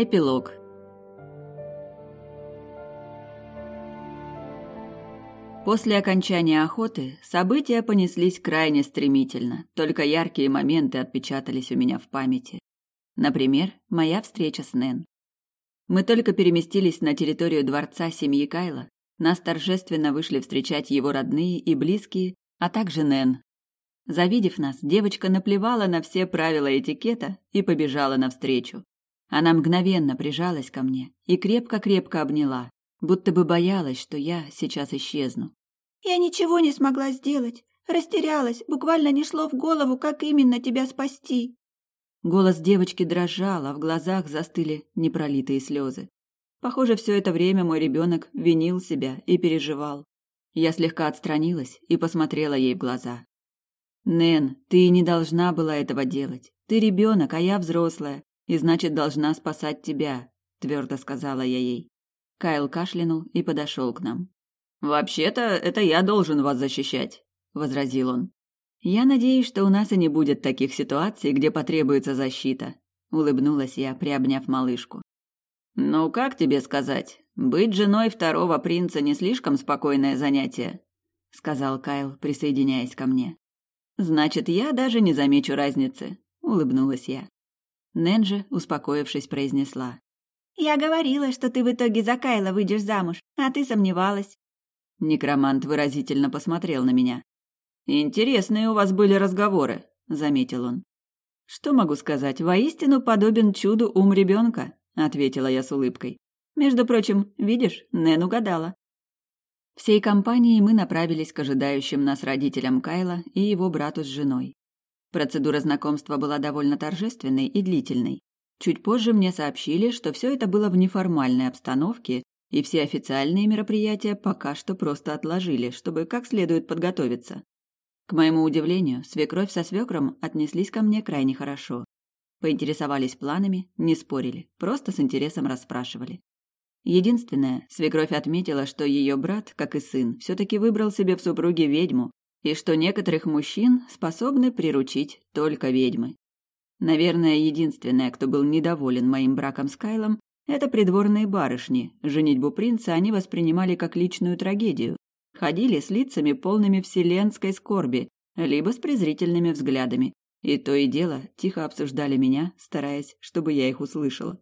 Эпилог После окончания охоты события понеслись крайне стремительно, только яркие моменты отпечатались у меня в памяти. Например, моя встреча с Нэн. Мы только переместились на территорию дворца семьи Кайла, нас торжественно вышли встречать его родные и близкие, а также Нэн. Завидев нас, девочка наплевала на все правила этикета и побежала навстречу. Она мгновенно прижалась ко мне и крепко-крепко обняла, будто бы боялась, что я сейчас исчезну. «Я ничего не смогла сделать. Растерялась, буквально не шло в голову, как именно тебя спасти». Голос девочки дрожал, а в глазах застыли непролитые слезы. Похоже, все это время мой ребенок винил себя и переживал. Я слегка отстранилась и посмотрела ей в глаза. «Нэн, ты не должна была этого делать. Ты ребенок, а я взрослая, и значит, должна спасать тебя», – твердо сказала я ей. Кайл кашлянул и подошел к нам. «Вообще-то, это я должен вас защищать», – возразил он. «Я надеюсь, что у нас и не будет таких ситуаций, где потребуется защита», – улыбнулась я, приобняв малышку. «Ну, как тебе сказать? Быть женой второго принца не слишком спокойное занятие», – сказал Кайл, присоединяясь ко мне. «Значит, я даже не замечу разницы», – улыбнулась я. Нэнджи, успокоившись, произнесла. «Я говорила, что ты в итоге за Кайла выйдешь замуж, а ты сомневалась». Некромант выразительно посмотрел на меня. «Интересные у вас были разговоры», — заметил он. «Что могу сказать? Воистину подобен чуду ум ребенка», — ответила я с улыбкой. «Между прочим, видишь, Нэн угадала». Всей компанией мы направились к ожидающим нас родителям Кайла и его брату с женой. Процедура знакомства была довольно торжественной и длительной. Чуть позже мне сообщили, что все это было в неформальной обстановке, и все официальные мероприятия пока что просто отложили, чтобы как следует подготовиться. К моему удивлению, свекровь со свекром отнеслись ко мне крайне хорошо. Поинтересовались планами, не спорили, просто с интересом расспрашивали. Единственное, свекровь отметила, что ее брат, как и сын, все-таки выбрал себе в супруге ведьму, и что некоторых мужчин способны приручить только ведьмы. Наверное, единственное, кто был недоволен моим браком с Кайлом, это придворные барышни. Женитьбу принца они воспринимали как личную трагедию, ходили с лицами полными вселенской скорби, либо с презрительными взглядами, и то и дело тихо обсуждали меня, стараясь, чтобы я их услышала.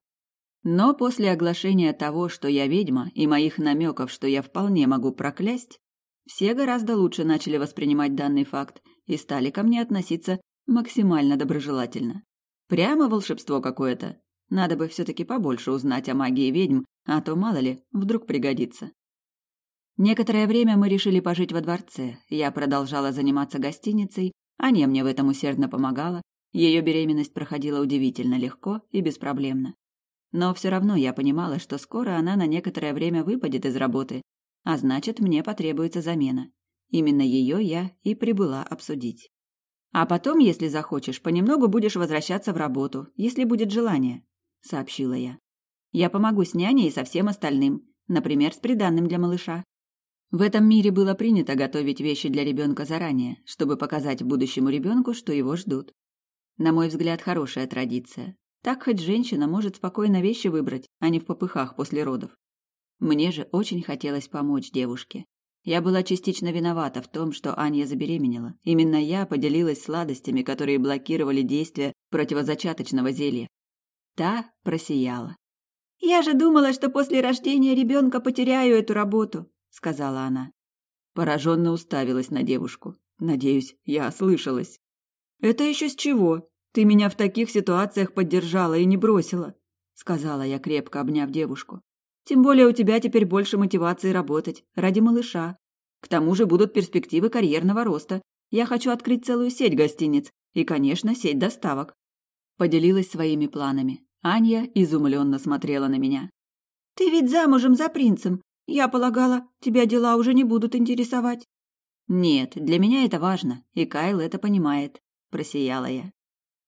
Но после оглашения того, что я ведьма, и моих намеков, что я вполне могу проклясть, все гораздо лучше начали воспринимать данный факт и стали ко мне относиться максимально доброжелательно. Прямо волшебство какое-то. Надо бы все-таки побольше узнать о магии ведьм, а то, мало ли, вдруг пригодится. Некоторое время мы решили пожить во дворце. Я продолжала заниматься гостиницей, Аня мне в этом усердно помогала. Ее беременность проходила удивительно легко и беспроблемно. Но все равно я понимала, что скоро она на некоторое время выпадет из работы, а значит, мне потребуется замена. Именно ее я и прибыла обсудить. А потом, если захочешь, понемногу будешь возвращаться в работу, если будет желание, сообщила я. Я помогу с няней и со всем остальным, например, с приданным для малыша. В этом мире было принято готовить вещи для ребенка заранее, чтобы показать будущему ребенку, что его ждут. На мой взгляд, хорошая традиция. Так хоть женщина может спокойно вещи выбрать, а не в попыхах после родов. Мне же очень хотелось помочь девушке. Я была частично виновата в том, что Аня забеременела. Именно я поделилась сладостями, которые блокировали действие противозачаточного зелья. Та просияла. «Я же думала, что после рождения ребенка потеряю эту работу сказала она. Пораженно уставилась на девушку. Надеюсь, я ослышалась. Это еще с чего? Ты меня в таких ситуациях поддержала и не бросила, сказала я, крепко обняв девушку. Тем более у тебя теперь больше мотивации работать ради малыша. К тому же будут перспективы карьерного роста. Я хочу открыть целую сеть гостиниц и, конечно, сеть доставок. Поделилась своими планами. Аня изумленно смотрела на меня. Ты ведь замужем за принцем. Я полагала, тебя дела уже не будут интересовать. Нет, для меня это важно, и Кайл это понимает, просияла я.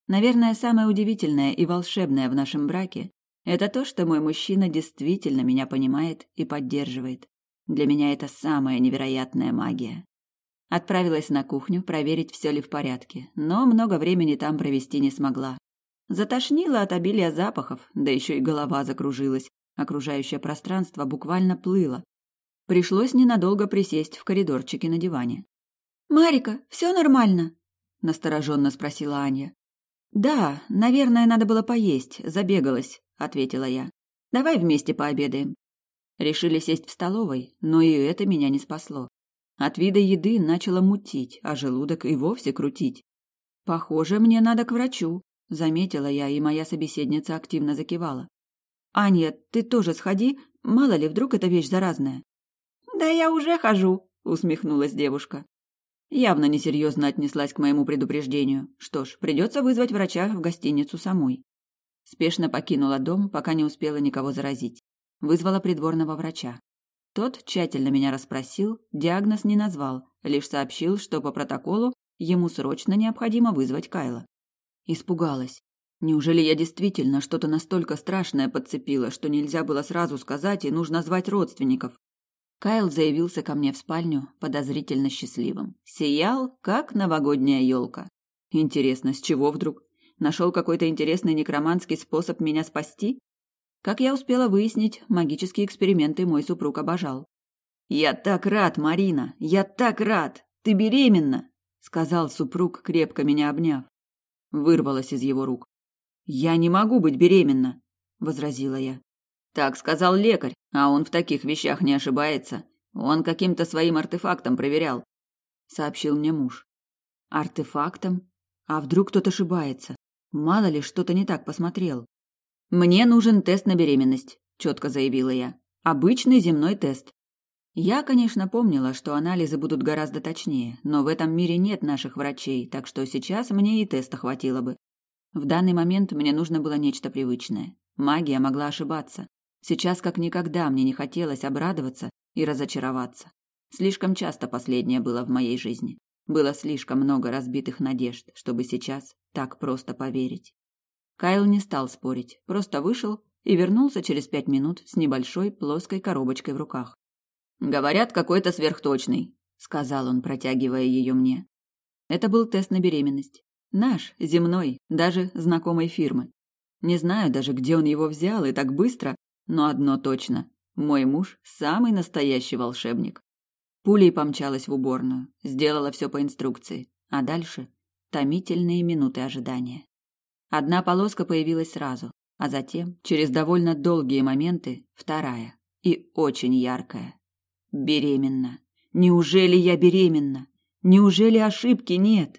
Наверное, самое удивительное и волшебное в нашем браке это то, что мой мужчина действительно меня понимает и поддерживает. Для меня это самая невероятная магия. Отправилась на кухню проверить, все ли в порядке, но много времени там провести не смогла. Затошнило от обилия запахов, да еще и голова закружилась. Окружающее пространство буквально плыло. Пришлось ненадолго присесть в коридорчике на диване. «Марика, все нормально?» – настороженно спросила Аня. «Да, наверное, надо было поесть, забегалась», – ответила я. «Давай вместе пообедаем». Решили сесть в столовой, но и это меня не спасло. От вида еды начало мутить, а желудок и вовсе крутить. «Похоже, мне надо к врачу», — заметила я, и моя собеседница активно закивала. «Аня, ты тоже сходи, мало ли, вдруг эта вещь заразная». «Да я уже хожу», — усмехнулась девушка. Явно несерьезно отнеслась к моему предупреждению. Что ж, придется вызвать врача в гостиницу самой. Спешно покинула дом, пока не успела никого заразить. Вызвала придворного врача. Тот тщательно меня расспросил, диагноз не назвал, лишь сообщил, что по протоколу ему срочно необходимо вызвать Кайла. Испугалась. Неужели я действительно что-то настолько страшное подцепила, что нельзя было сразу сказать и нужно звать родственников? Кайл заявился ко мне в спальню подозрительно счастливым. Сиял, как новогодняя елка. Интересно, с чего вдруг? Нашел какой-то интересный некроманский способ меня спасти? Как я успела выяснить, магические эксперименты мой супруг обожал. «Я так рад, Марина! Я так рад! Ты беременна!» — сказал супруг, крепко меня обняв. Вырвалась из его рук. «Я не могу быть беременна!» — возразила я. Так сказал лекарь, а он в таких вещах не ошибается. Он каким-то своим артефактом проверял, сообщил мне муж. Артефактом? А вдруг кто-то ошибается? Мало ли, что-то не так посмотрел. Мне нужен тест на беременность, четко заявила я. Обычный земной тест. Я, конечно, помнила, что анализы будут гораздо точнее, но в этом мире нет наших врачей, так что сейчас мне и теста хватило бы. В данный момент мне нужно было нечто привычное. Магия могла ошибаться. Сейчас как никогда мне не хотелось обрадоваться и разочароваться. Слишком часто последнее было в моей жизни. Было слишком много разбитых надежд, чтобы сейчас так просто поверить. Кайл не стал спорить, просто вышел и вернулся через пять минут с небольшой плоской коробочкой в руках. «Говорят, какой-то сверхточный», — сказал он, протягивая ее мне. Это был тест на беременность. Наш, земной, даже знакомой фирмы. Не знаю даже, где он его взял и так быстро, но одно точно – мой муж – самый настоящий волшебник. Пулей помчалась в уборную, сделала все по инструкции, а дальше – томительные минуты ожидания. Одна полоска появилась сразу, а затем, через довольно долгие моменты, вторая и очень яркая. Беременна. Неужели я беременна? Неужели ошибки нет?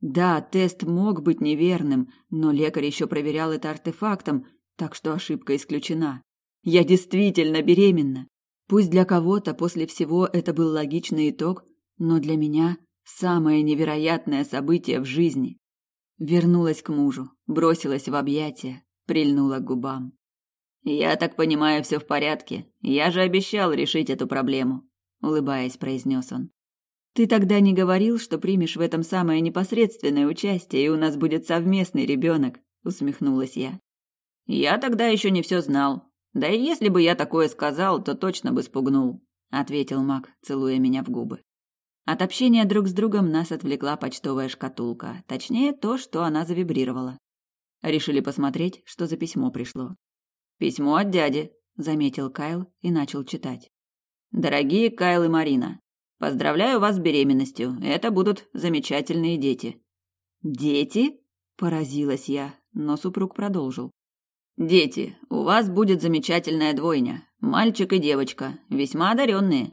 Да, тест мог быть неверным, но лекарь еще проверял это артефактом, так что ошибка исключена. Я действительно беременна. Пусть для кого-то после всего это был логичный итог, но для меня самое невероятное событие в жизни. Вернулась к мужу, бросилась в объятия, прильнула к губам. «Я так понимаю, все в порядке. Я же обещал решить эту проблему», — улыбаясь, произнес он. «Ты тогда не говорил, что примешь в этом самое непосредственное участие, и у нас будет совместный ребенок», — усмехнулась я. «Я тогда еще не все знал. Да и если бы я такое сказал, то точно бы спугнул, ответил Мак, целуя меня в губы. От общения друг с другом нас отвлекла почтовая шкатулка, точнее то, что она завибрировала. Решили посмотреть, что за письмо пришло. Письмо от дяди, заметил Кайл и начал читать. Дорогие Кайл и Марина, поздравляю вас с беременностью. Это будут замечательные дети. Дети? поразилась я, но супруг продолжил. Дети, у вас будет замечательная двойня, мальчик и девочка, весьма одаренные.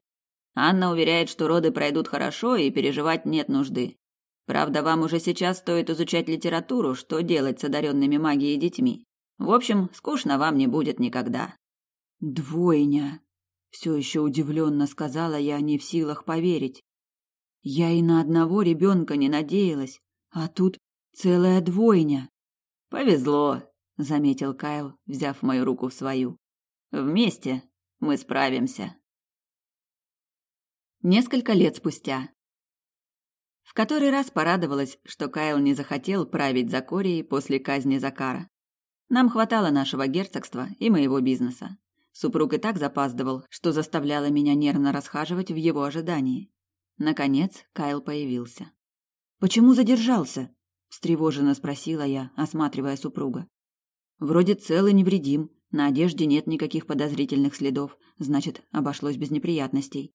Анна уверяет, что роды пройдут хорошо и переживать нет нужды. Правда, вам уже сейчас стоит изучать литературу, что делать с одаренными магией детьми. В общем, скучно вам не будет никогда. Двойня. Все еще удивленно сказала я, не в силах поверить. Я и на одного ребенка не надеялась, а тут целая двойня. Повезло, заметил Кайл, взяв мою руку в свою. Вместе мы справимся. Несколько лет спустя. В который раз порадовалась, что Кайл не захотел править за Корией после казни Закара. Нам хватало нашего герцогства и моего бизнеса. Супруг и так запаздывал, что заставляло меня нервно расхаживать в его ожидании. Наконец Кайл появился. «Почему задержался?» встревоженно спросила я, осматривая супруга. Вроде цел и невредим, на одежде нет никаких подозрительных следов, значит, обошлось без неприятностей.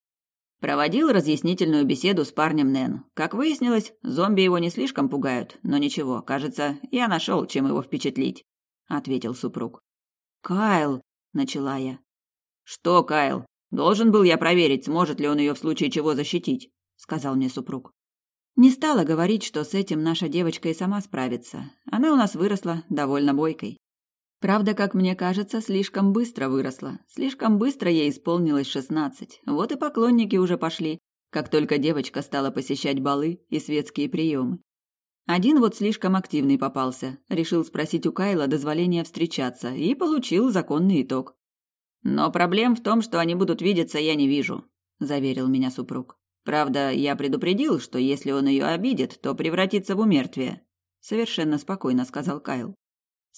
Проводил разъяснительную беседу с парнем Нэн. Как выяснилось, зомби его не слишком пугают, но ничего, кажется, я нашел, чем его впечатлить, ответил супруг. Кайл, начала я. Что, Кайл? Должен был я проверить, сможет ли он ее в случае чего защитить, сказал мне супруг. Не стала говорить, что с этим наша девочка и сама справится. Она у нас выросла довольно бойкой. Правда, как мне кажется, слишком быстро выросла. Слишком быстро ей исполнилось шестнадцать. Вот и поклонники уже пошли, как только девочка стала посещать балы и светские приемы. Один вот слишком активный попался, решил спросить у Кайла дозволения встречаться и получил законный итог. «Но проблем в том, что они будут видеться, я не вижу», – заверил меня супруг. Правда, я предупредил, что если он ее обидит, то превратится в умертвие. Совершенно спокойно сказал Кайл.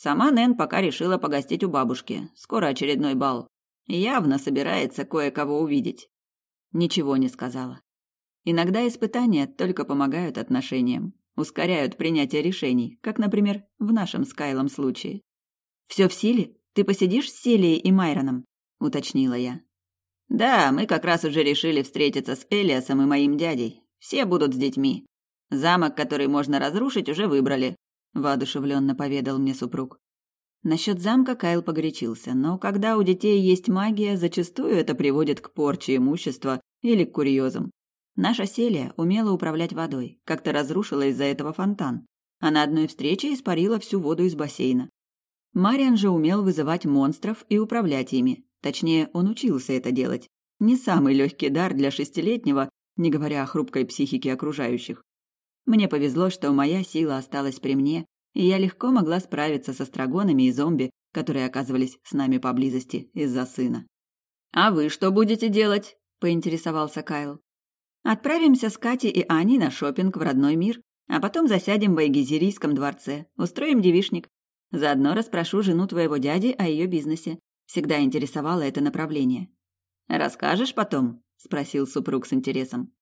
Сама Нэн пока решила погостить у бабушки. Скоро очередной бал. Явно собирается кое-кого увидеть. Ничего не сказала. Иногда испытания только помогают отношениям, ускоряют принятие решений, как, например, в нашем с Кайлом случае. «Все в силе? Ты посидишь с Селией и Майроном?» – уточнила я. Да, мы как раз уже решили встретиться с Элиасом и моим дядей. Все будут с детьми. Замок, который можно разрушить, уже выбрали, воодушевленно поведал мне супруг. Насчет замка Кайл погорячился, но когда у детей есть магия, зачастую это приводит к порче имущества или к курьезам. Наша Селия умела управлять водой, как-то разрушила из-за этого фонтан, а на одной встрече испарила всю воду из бассейна. Мариан же умел вызывать монстров и управлять ими, Точнее, он учился это делать. Не самый легкий дар для шестилетнего, не говоря о хрупкой психике окружающих. Мне повезло, что моя сила осталась при мне, и я легко могла справиться со страгонами и зомби, которые оказывались с нами поблизости из-за сына. «А вы что будете делать?» – поинтересовался Кайл. «Отправимся с Катей и Аней на шопинг в родной мир, а потом засядем в Айгизерийском дворце, устроим девишник. Заодно расспрошу жену твоего дяди о ее бизнесе. Всегда интересовало это направление. «Расскажешь потом?» – спросил супруг с интересом.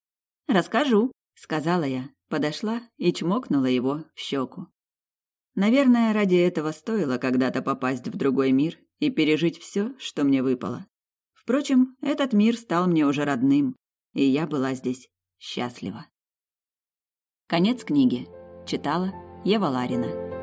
«Расскажу», – сказала я, подошла и чмокнула его в щеку. Наверное, ради этого стоило когда-то попасть в другой мир и пережить все, что мне выпало. Впрочем, этот мир стал мне уже родным, и я была здесь счастлива. Конец книги. Читала Ева Ларина.